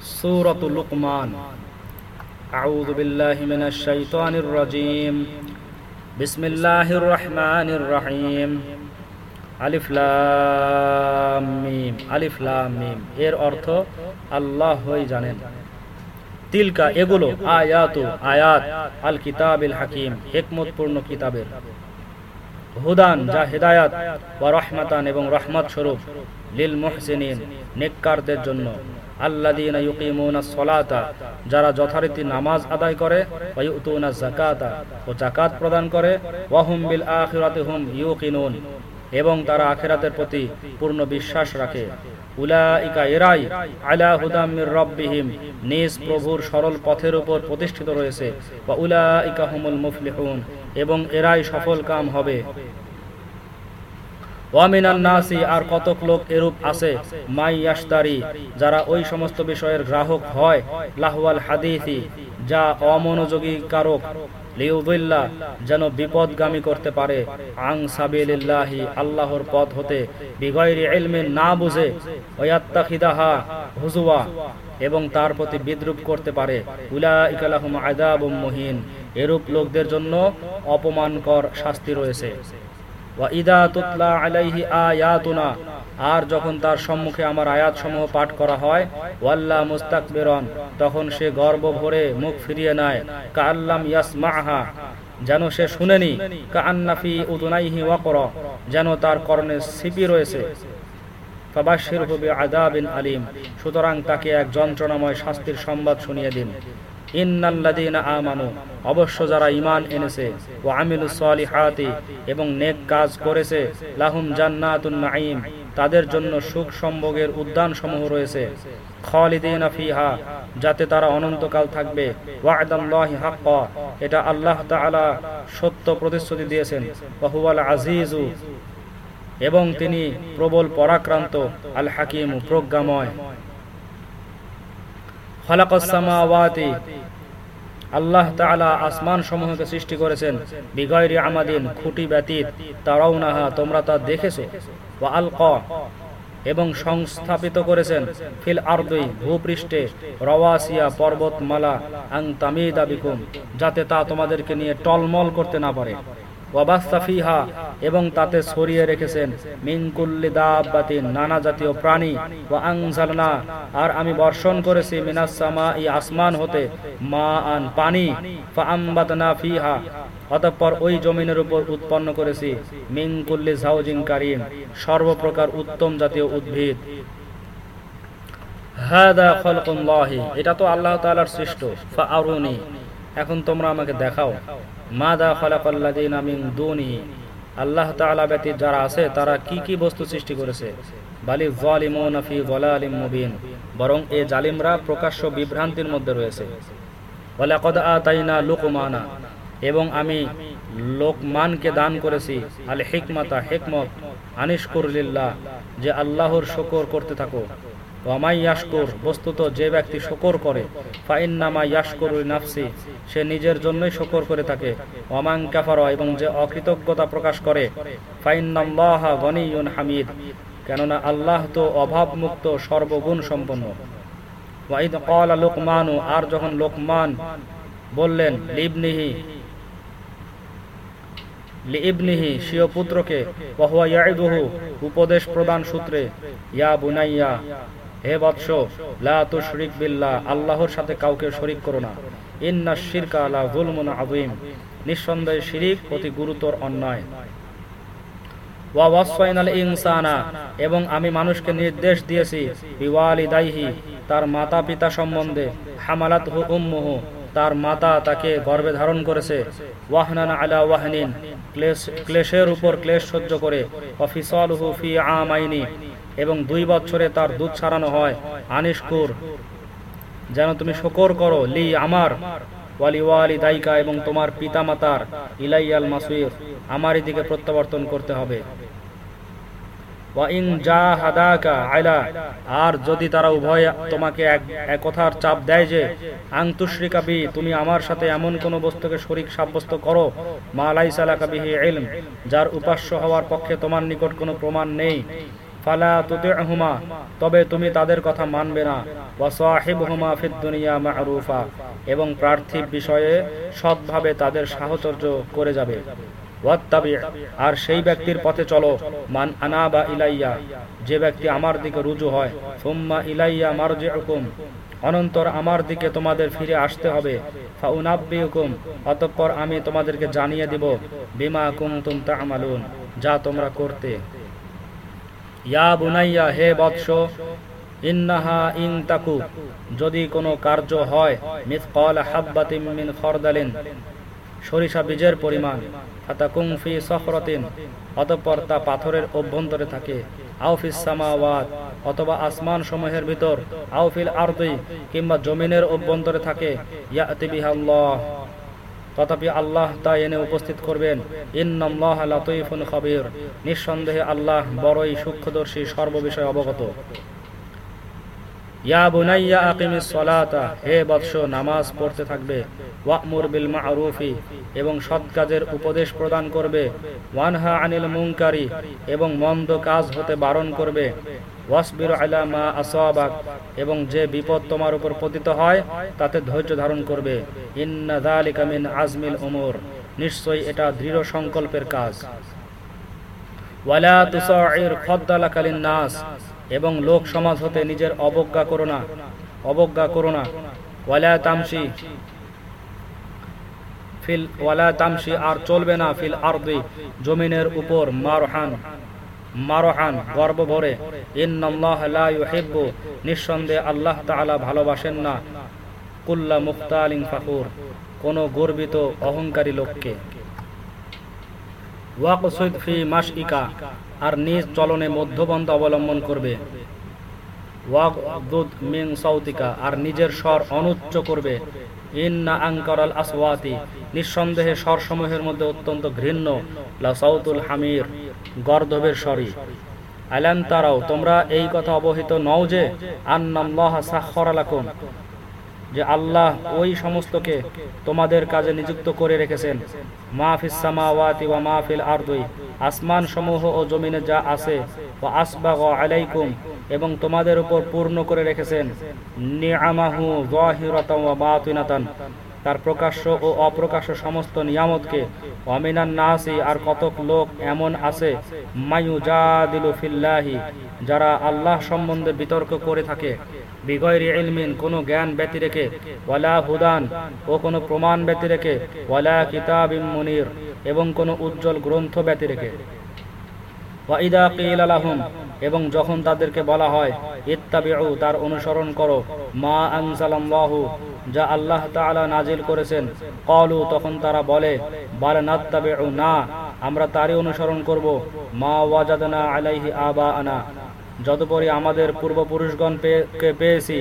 سورة لقمان أعوذ بالله من الشيطان الرجيم بسم الله الرحمن الرحيم আলিফ লাম মিম আলিফ লাম মিম এর অর্থ আল্লাহ হই জানেন তিলকা এগুলো আয়াত আয়াত আল কিতাবিল হাকিম হেকমতপূর্ণ কিতাবের হুদান যা হেদায়াত বা রহমাতান এবং রহমত স্বরূপ লিল মুহসিনিন নেককারদের জন্য আল্লাযীনা ইউকিমুনাস সলাতা, যারা যথারীতি নামাজ আদায় করে ওয়া ইউতুনাজ যাকাতা, ও যাকাত প্রদান করে ওয়া হুম বিল আখিরাতি হুম ইউকিনুন, এবং তারা আখেরাতের প্রতি পূর্ণ বিশ্বাস রাখে। উলাইকা এরাই আলা হুদাম মির রব্বিহিম, নিজ প্রভুর সরল পথের উপর প্রতিষ্ঠিত রয়েছে। বা উলাইকা হুমুল মুফলিহুন, এবং এরাই সফল কাম হবে। নাসি, আর কতক লোক এরূপ আছে, মাই যারা ওই সমস্ত বিষয়ের গ্রাহক হয়, লাহওয়াল হাদিসি, যা অমনোযোগী কারক লিউবিল্লা যেন বিপদগামী করতে পারে। আং সাবিলিল্লাহি, আল্লাহর পথ হতে বিগয়রি ইলমিন না বুঝে, ওয়াত্তাখিদাহা হুজুয়া এবং তার প্রতি বিদ্রুপ করতে পারে। উলাইকা লাহুম আযাবুম মুহিন, এরূপ লোকদের জন্য অপমানকর শাস্তি রয়েছে। তুতলা আলাইহি আর যখন তার সম্মুখে আমার আয়াত সমূহ পাঠ করা হয়, ওয়াল্লা মুস্তাকবিরন, তখন সে গর্ব ভরে মুখ ফিরিয়ে নেয় কাল্লাম ইয়াসমাহা যেন সে শুনেনি কান্নাফি উদুনাইহি ওয়াকর, যেন তার কর্ণে সিপি রয়েছে। হবে আদাবিন আলিম, সুতরাং তাকে এক যন্ত্রণাময় শাস্তির সংবাদ শুনিয়ে দিন। অবশ্য যারা ইমান এনেছে ও আমিলু সলিহাতি, এবং নেক কাজ করেছে, লাহুম জান্নাতুন তাদের জন্য সুখ সম্ভোগের উদ্যান সমূহ রয়েছে ফিহা, যাতে তারা অনন্তকাল থাকবে। এটা আল্লাহ তাআলা সত্য প্রতিশ্রুতি দিয়েছেন। আজিজু, এবং তিনি প্রবল পরাক্রান্ত, আল হাকিম, প্রজ্ঞাময়। খালাকাসসামাওয়াতি আল্লাহ তাআলা আসমান সমূহকে সৃষ্টি করেছেন বিগয়রি আমাদিন, খুঁটি ব্যতীত, তারাউনাহা, তোমরা তা দেখেছ? আল ক এবং সংস্থাপিত করেছেন, ফিল আরদই ভূপৃষ্ঠে, রওয়াসিয়া, পর্বতমালা আং তামিদা বিকুম, যাতে তা তোমাদেরকে নিয়ে টলমল করতে না পারে। এবং তাতে ছড়িয়ে রেখেছেন মিনকুল্লি দাব্বাতিন, নানা জাতীয় প্রাণী ও আংজালনা আর আমি বর্ষণ করেছি মিনাসামা ই আসমান হতে মা আন পানি ফাআম্বাতনা ফিহা, অতঃপর ওই জমিনের উপর উৎপন্ন করেছি মিনকুল্লি ঝাউজিং কারিম, সর্বপ্রকার উত্তম জাতীয় উদ্ভিদ। হাদা খলকুল্লাহি, এটা তো আল্লাহ তাআলার সৃষ্ট এখন তোমরা আমাকে দেখাও। মাদা খলাকাল্লাযীনা মিন দুনিহি আল্লাহ তাআলা ব্যতীত যারা আছে, তারা কি কি বস্তু সৃষ্টি করেছে? বালি যালিমুনা ফি যালালিম মুবিন। বরং এ জালিমরা প্রকাশ্য বিভ্রান্তির মধ্যে রয়েছে। ওয়ালাকাদ আতাইনা লুকমানা। এবং আমি লোকমানকে দান করেছি আল হিকমাতা হিকমত, আনিশকুর লিল্লাহ, যে আল্লাহর শকর করতে থাকো। ওয়ামাই বস্তুত যে ব্যক্তি শকর করে, ফাইন্নামা ইয়াশকুর নাফসি, সে নিজের জন্যই শকর করে থাকে। ওয়ামাং কাফার এবং যে অকৃতজ্ঞতা প্রকাশ করে, ফাইন্নাল্লাহ গনিয়ুন হামিদ, কেননা আল্লাহ তো অভাবমুক্ত, সর্বগুণ সম্পন্ন। ওয়াইদ ক্বালা লোকমানু, আর যখন লোকমান বললেন, লিবনিহি লিবনিহি, স্বীয় পুত্রকে ইয়াইদুহু উপদেশ প্রদান সূত্রে, ইয়া বুনাইয়া হে বৎস, লা তুশরিক আল্লাহর সাথে কাউকে শরিক করো না। ইন্না শিরকা লা যুলমুন আযীম। নিঃসন্দেহে শিরিক অতি গুরুতর অন্যায়। এবং আমি মানুষকে নির্দেশ দিয়েছি তার মাতা পিতা সম্বন্ধে তার মাতা তাকে গর্ভে ধারণ করেছে। আলা ক্লেশের উপর ক্লেশ সহ্য করে। এবং দুই বছরে তার দুধ ছাড়ানো হয়। আনিশকুর, যেন তুমি শকর করো, লি আমার, ওয়ালি ওয়ালি দায়িকা এবং তোমার পিতা মাতার ইলাইয়াল মাসুইর আমারই দিকে প্রত্যাবর্তন করতে হবে। আর যদি তারা উভয় তোমাকে এক কথার চাপ দেয় যে আংতুশ্রিকাবি তুমি আমার সাথে এমন কোন বস্তুকে শরিক সাব্যস্ত করো, মা আলাইসালাকাবিহি ইলম, যার উপাস্য হওয়ার পক্ষে তোমার নিকট কোনো প্রমাণ নেই। ফালা তবে তুমি তাদের কথা মানবে না। ওয়া সাহিবহুমা ফিদ মা'রুফা, এবং প্রার্থিব বিষয়ে সৎভাবে তাদের সাহচর্য করে যাবে। আর সেই ব্যক্তির পথে চলো। মান আনাবা ইলাইয়া, যে ব্যক্তি আমার দিকে রুজু হয় ইলাইয়া মারজিউকুম, অনন্তর আমার দিকে তোমাদের ফিরে আসতে হবে। ফাউনাব্বিউকুম, অতঃপর আমি তোমাদেরকে জানিয়ে দিব, বিমা কুনতুম তা'মালুন, যা তোমরা করতে। ইয়া বুনাইয়া হে বৎস, ইন্নাহা ইন তাকু, যদি কোনো কার্য হয় মিথকাল হাব্বাতিম মিন খরদালিন, সরিষা বীজের পরিমাণ, ফাতাকুম ফি সখরতিন, অতঃপর তা পাথরের অভ্যন্তরে থাকে আউফিস সামাওয়াত, অথবা আসমান সমূহের ভিতর আউফিল আরদি, কিংবা জমিনের অভ্যন্তরে থাকে, ইয়াতি বিহাল্লাহ। তথাপি আল্লাহ তা এনে উপস্থিত করবেন। ইন্নাল্লাহ লাতীফুন খবীর। নিঃসন্দেহে আল্লাহ বড়ই সূক্ষ্মদর্শী, সর্ববিষয়ে অবগত। এবং সৎ কাজের উপদেশ প্রদান করবে। ওয়ানহা আনিল এবং মন্দ কাজ হতে বারণ করবে। ওয়াসবির আসাবাক, এবং যে বিপদ তোমার উপর পতিত হয়, তাতে ধৈর্য ধারণ করবে। ইন্না যালিকা মিন আজমিল উমুর, নিশ্চয়ই এটা দৃঢ় সংকল্পের কাজ। ওয়ালা তুসাইর খদ্দালাকালিন নাস এবং লোক সমাজ হতে নিজের অবজ্ঞা করো না, অবজ্ঞা করো না। ওয়ালা তামসি ফিল, ওয়ালা তামসি আর চলবে না ফিল আরদি, জমিনের উপর মারহান মারহান গর্ব ভরে ইন্নাল্লাহ নিঃসন্দেহে আল্লাহ তাআলা ভালোবাসেন না, কুল্লা মুখতালিন ফাখুর, কোন গর্বিত, অহংকারী লোককে। ওয়াকসুদ ফি মাসইকা আর নিজ চলনে মধ্যপন্থ অবলম্বন করবে। মিন সাউতিকা, আর নিজের স্বর অনুচ্চ করবে। ইন্না আঙ্কারাল আসওয়াতি, নিঃসন্দেহে স্বরসমূহের মধ্যে অত্যন্ত ঘৃণ্য, লা সাউতুল হামির। গর্দবের স্বরী আলাম তারাও, তোমরা এই কথা অবহিত নও যে, আন্নাল্লাহ যে আল্লাহ ওই সমস্তকে তোমাদের কাজে নিযুক্ত করে রেখেছেন। মাহফিস সামাওয়াতি ওয়া মাহফিল আসমান সমূহ ও জমিনে যা আছে ও আসবাগ আলাইকুম, এবং তোমাদের উপর পূর্ণ করে রেখেছেন। নিআমাহু ওয়া বাতিনাতান তার প্রকাশ্য ও অপ্রকাশ্য সমস্ত নিয়ামতকে, অমিনান নাসি, আর কতক লোক এমন আছে, মায়ুজাদিলু ফিল্লাহি, যারা আল্লাহ সম্বন্ধে বিতর্ক করে থাকে। বিগয়রি ইলমিন, কোনো জ্ঞান ব্যতি রেখে, ওয়ালা হুদান, ও কোনো প্রমাণ ব্যতি রেখে, ওয়ালা কিতাবিম মুনির, এবং কোনো উজ্জ্বল গ্রন্থ ব্যতি রেখে। ওয়াইদা কিল আলাহুম এবং যখন তাদেরকে বলা হয়, ইত্তাবিউ, তার অনুসরণ করো। মা আনসালাল্লাহু যা আল্লাহ তাআলা নাজিল করেছেন। কলু তখন তারা বলে, বাল নাত্তাবিউ, না, আমরা তারই অনুসরণ করব। মা ওয়াজাদনা আলাইহি আবা আনা যতপরি আমাদের পূর্বপুরুষগণ পেয়েছি।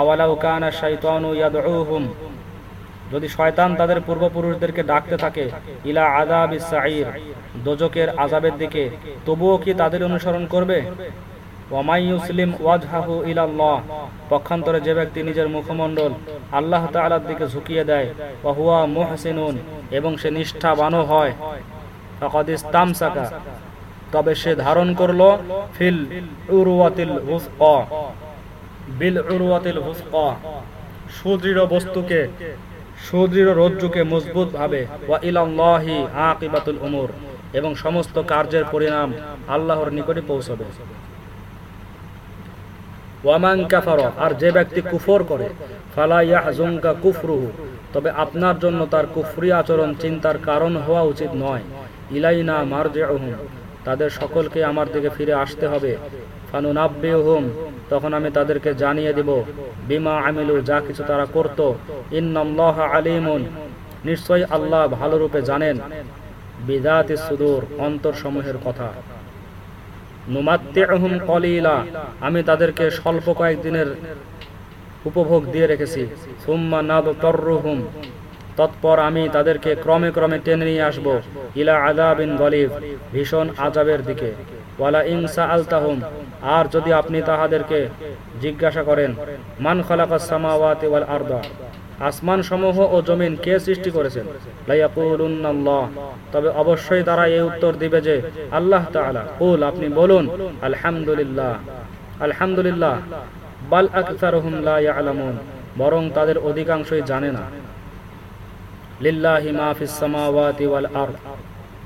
আওয়ালাউ কানা শাইতানু ইয়াদউহুম যদি শয়তান তাদের পূর্বপুরুষদেরকে ডাকতে থাকে, ইলা আযাব সাঈর দোজকের আযাবের দিকে, তবুও কি তাদের অনুসরণ করবে? ওয়ামাই ইউসলিম ওয়াজহাহু ইলাল্লাহ, পক্ষান্তরে যে ব্যক্তি নিজের মুখমণ্ডল আল্লাহ তাআলার দিকে ঝুঁকিয়ে দেয়, ওয়া হুয়া মুহসিনুন, এবং সে নিষ্ঠাবানও হয়, ফাকাদ তবে সে ধারণ করল ফিল উরওয়াতিল হুসকা, বিল উরওয়াতিল হুসকা, সুদৃঢ় বস্তুকে সুদৃঢ় রজ্জুকে মজবুত ভাবে ওয়া এবং সমস্ত কার্যের পরিণাম আল্লাহর নিকটে পৌঁছবে। আর যে ব্যক্তি কুফর করে, ফালা কুফরুহু, তবে আপনার জন্য তার কুফরি আচরণ চিন্তার কারণ হওয়া উচিত নয়। ইলাইনা মারজিউহুম তাদের সকলকে আমার দিকে ফিরে আসতে হবে। ফানুনাব্বিহুম, তখন আমি তাদেরকে জানিয়ে দিব, বিমা আমিলু, যা কিছু তারা করত। ইন্নাল্লাহ আলিমুন, নিশ্চয়ই আল্লাহ ভালো রূপে জানেন। বিদাতি সুদূর অন্তর সমূহের কথা। নুমাত্তিহুম কলিলা, আমি তাদেরকে স্বল্প কয়েকদিনের উপভোগ দিয়ে রেখেছি। সুম্মা নাদতাররুহুম তৎপর আমি তাদেরকে ক্রমে ক্রমে টেনে নিয়ে আসব ইলা আদাবিন গলিব, ভীষণ আজাবের দিকে। ওয়ালা ইনসা আলতাহুম আর যদি আপনি তাহাদেরকে জিজ্ঞাসা করেন, মান খালাকাস ওয়াল আরদা আসমান সমূহ ও জমিন কে সৃষ্টি করেছেন? তবে অবশ্যই তারা এই উত্তর দিবে যে, আল্লাহ কুল, আপনি বলুন, আলহামদুলিল্লাহ। আলহামদুলিল্লাহ, বাল আকসারুহুম বরং তাদের অধিকাংশই জানে না। লিল্লাহি মা ফিস সামাওয়াতি ওয়াল আরদ।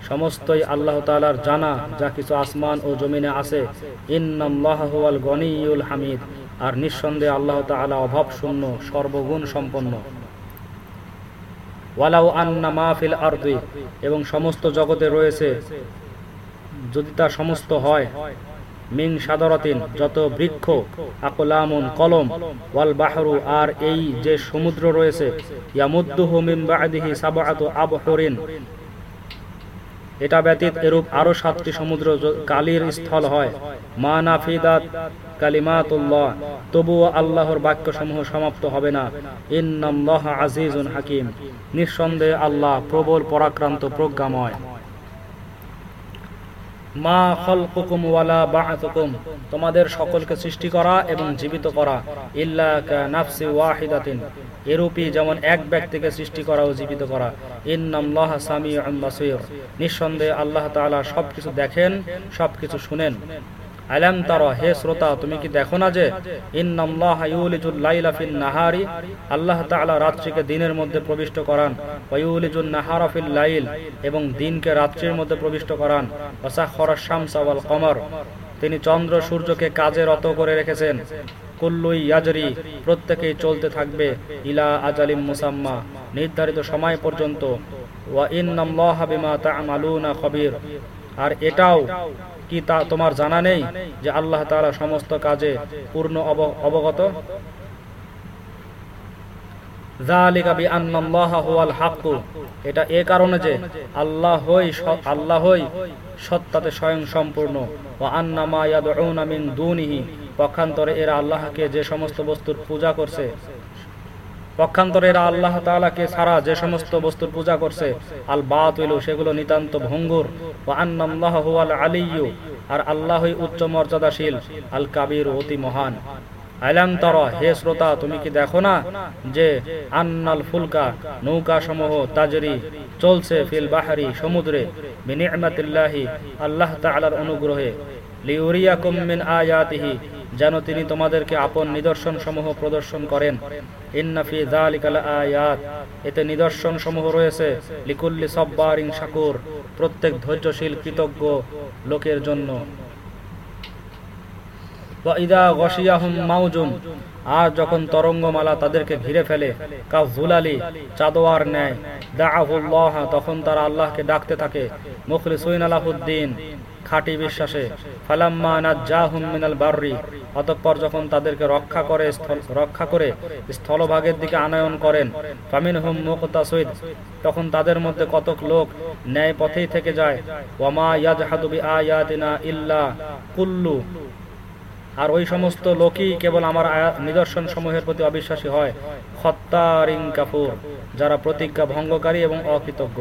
সমস্তই আল্লাহ তাআলার জানা, যা কিছু আসমান ও জমিনে আছে। ইন্নাল্লাহা হুয়াল গনিয়ুল হামিদ। আর নিঃসন্দেহে আল্লাহ তাআলা অভাব শূন্য সর্বগুণ সম্পন্ন। ওয়ালাউ আন্না মা ফিল আরদি। এবং সমস্ত জগতে রয়েছে, যদি তা সমস্ত হয় মিং সাদরাতিন, যত বৃক্ষ, আকলামুন কলম, ওয়াল বাহরু, আর এই যে সমুদ্র রয়েছে, ইয়ামুদ্দুহু মিন বাদিহি সাবআতু আবহরিন। এটা ব্যতীত এরূপ আরও সাতটি সমুদ্র কালির স্থল হয়। মা নাফিদাত কালিমাতুল্লাহ, তবুও আল্লাহর বাক্যসমূহ সমাপ্ত হবে না। ইন্নাল্লাহ আজিজুন হাকিম। নিঃসন্দেহে আল্লাহ প্রবল পরাক্রান্ত প্রজ্ঞাময়। মা খলকুকুম ওয়ালা বাআতুকুম, তোমাদের সকলকে সৃষ্টি করা এবং জীবিত করা, ইল্লা কানাফসি ওয়াহিদাতিন। এরূপই যেমন এক ব্যক্তিকে সৃষ্টি করা ও জীবিত করা, ইন্নাল্লাহ সামিউন বাসীর। নিঃসন্দেহে আল্লাহ তাআলা সবকিছু দেখেন, সবকিছু শুনেন। আলাম তারা, হে শ্রোতা, তুমি কি দেখো না যে ফিন নাহারি? আল্লাহ তাআলা রাত্রিকে দিনের মধ্যে প্রবিষ্ট করান। ওয়া ইউলিজুন লাইল, এবং দিনকে রাত্রির মধ্যে প্রবিষ্ট করান। ওয়া সাখখারা শামসা কমর, তিনি চন্দ্র সূর্যকে কাজে রত করে রেখেছেন। কুল্লুই ইয়াজরি, প্রত্যেকেই চলতে থাকবে ইলা আজালিম মুসাম্মা, নির্ধারিত সময় পর্যন্ত। ওয়া ইন্নাল্লাহা বিমা তা'মালুনা খবীর, আর এটাও কি তা তোমার জানা নেই যে আল্লাহ তাআলা সমস্ত কাজে পূর্ণ অবগত? এটা এ কারণে যে আল্লাহই স- আল্লাহই সত্তাতে স্বয়ং সম্পূর্ণ। ও আন্না মা ইয়াদউনা মিন দুনিহি। পক্ষান্তরে এরা আল্লাহকে যে সমস্ত বস্তুর পূজা করছে পক্ষান্তরে এরা আল্লাহ তাআলাকে ছাড়া যে সমস্ত বস্তুর পূজা করছে আল বাতিল সেগুলো নিতান্ত ভঙ্গুর। হুয়াল আলিয়্যু, আর আল্লাহই উচ্চ মর্যাদাশীল আল কাবির অতি মহান। হে শ্রোতা, তুমি কি দেখো না যে আন্নাল ফুলকা নৌকা সমূহ তাজরি চলছে ফিল বাহারি সমুদ্রে আল্লাহ তাআলার অনুগ্রহে। লিউরিয়াকুম মিন আয়াতিহি যেন তিনি তোমাদেরকে আপন নিদর্শন সমূহ প্রদর্শন করেন। এতে নিদর্শন সমূহ রয়েছে। লিকুল্লি সাব্বারিন শাকুর। প্রত্যেক ধৈর্যশীল, কৃতজ্ঞ লোকের জন্য। আর যখন তরঙ্গমালা তাদেরকে ঘিরে ফেলে কা ভুলালি চাদোয়ার ন্যায় দাআহুল্লাহ, তখন তারা আল্লাহকে ডাকতে থাকে মুখলিসুইন আলাহুদ্দিন, খাঁটি বিশ্বাসে। ফালাম্মা নাজ্জাহুম মিনাল বাররি, অতঃপর যখন তাদেরকে রক্ষা করে রক্ষা করে স্থলভাগের দিকে আনয়ন করেন ফামিন ফামিনহুম মুকতাসিদ, তখন তাদের মধ্যে কতক লোক ন্যায় পথেই থেকে যায়। ওয়ামা ইয়াজহাদু বিআয়াতিনা ইল্লা কুল্লু। আর ওই সমস্ত লোকই কেবল আমার নিদর্শন সমূহের প্রতি অবিশ্বাসী হয়। খত্তারিং কাফুর, যারা প্রতিজ্ঞা ভঙ্গকারী এবং অকৃতজ্ঞ।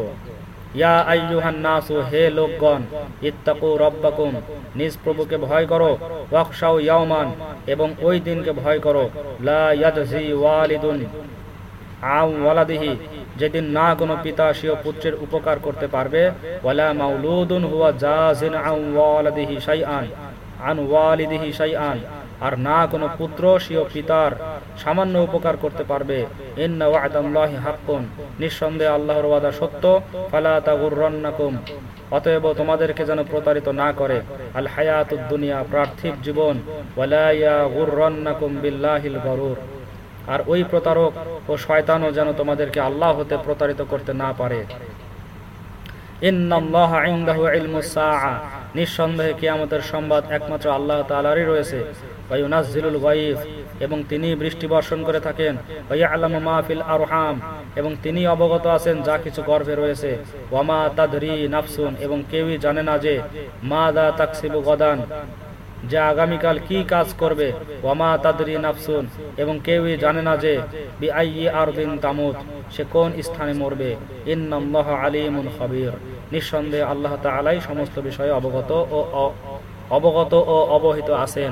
ইয়া আইয়ুহান নাসু, হে লোকগণ, ইত্তাকু রব্বাকুম, নিজ প্রভুকে ভয় করো ওয়াকশাউ ইয়াওমান, এবং ওই দিনকে ভয় করো। লা ইয়াজজি ওয়ালিদুন আম ওয়ালাদিহি, যেদিন না কোনো পিতা, স্বীয় পুত্রের উপকার করতে পারবে। ওয়ালা মাউলুদুন হুয়া জাজিন আম ওয়ালাদিহি শাইআন। আর না কোনো পুত্র, স্বীয় পিতার সামান্য উপকার করতে পারবে। ইন্না নিঃসন্দেহে আল্লাহর ওয়াদা সত্য। ফালা অতএব তোমাদেরকে যেন প্রতারিত না করে। আল হায়াতুদ দুনিয়া, পার্থিব জীবন। বিল্লাহিল গরুর। আর ওই প্রতারক ও শয়তানও যেন তোমাদেরকে আল্লাহ হতে প্রতারিত করতে না পারে। নিঃসন্দেহে কিয়ামতের সংবাদ একমাত্র আল্লাহ তাআলারই রয়েছে। এবং তিনি বৃষ্টি বর্ষণ করে থাকেন। ওয়া ইয়ালামু মা ফিল আরহাম, এবং তিনি অবগত আছেন যা কিছু গর্ভে রয়েছে। ওয়া মা তাদরি নাফসুন, এবং কেউই জানে না যে মা দা তাকসিবু গদান, যে আগামীকাল কি কাজ করবে। ওয়ামা তাদরি নাফসুন, এবং কেউই জানে না যে বিআইয়ি আরদিন তামুত। সে কোন স্থানে মরবে? ইন্নাল্লাহ আলিমুল খবীর। নিঃসন্দেহে আল্লাহ তালাই সমস্ত বিষয়ে অবগত ও অবগত ও অবহিত আছেন।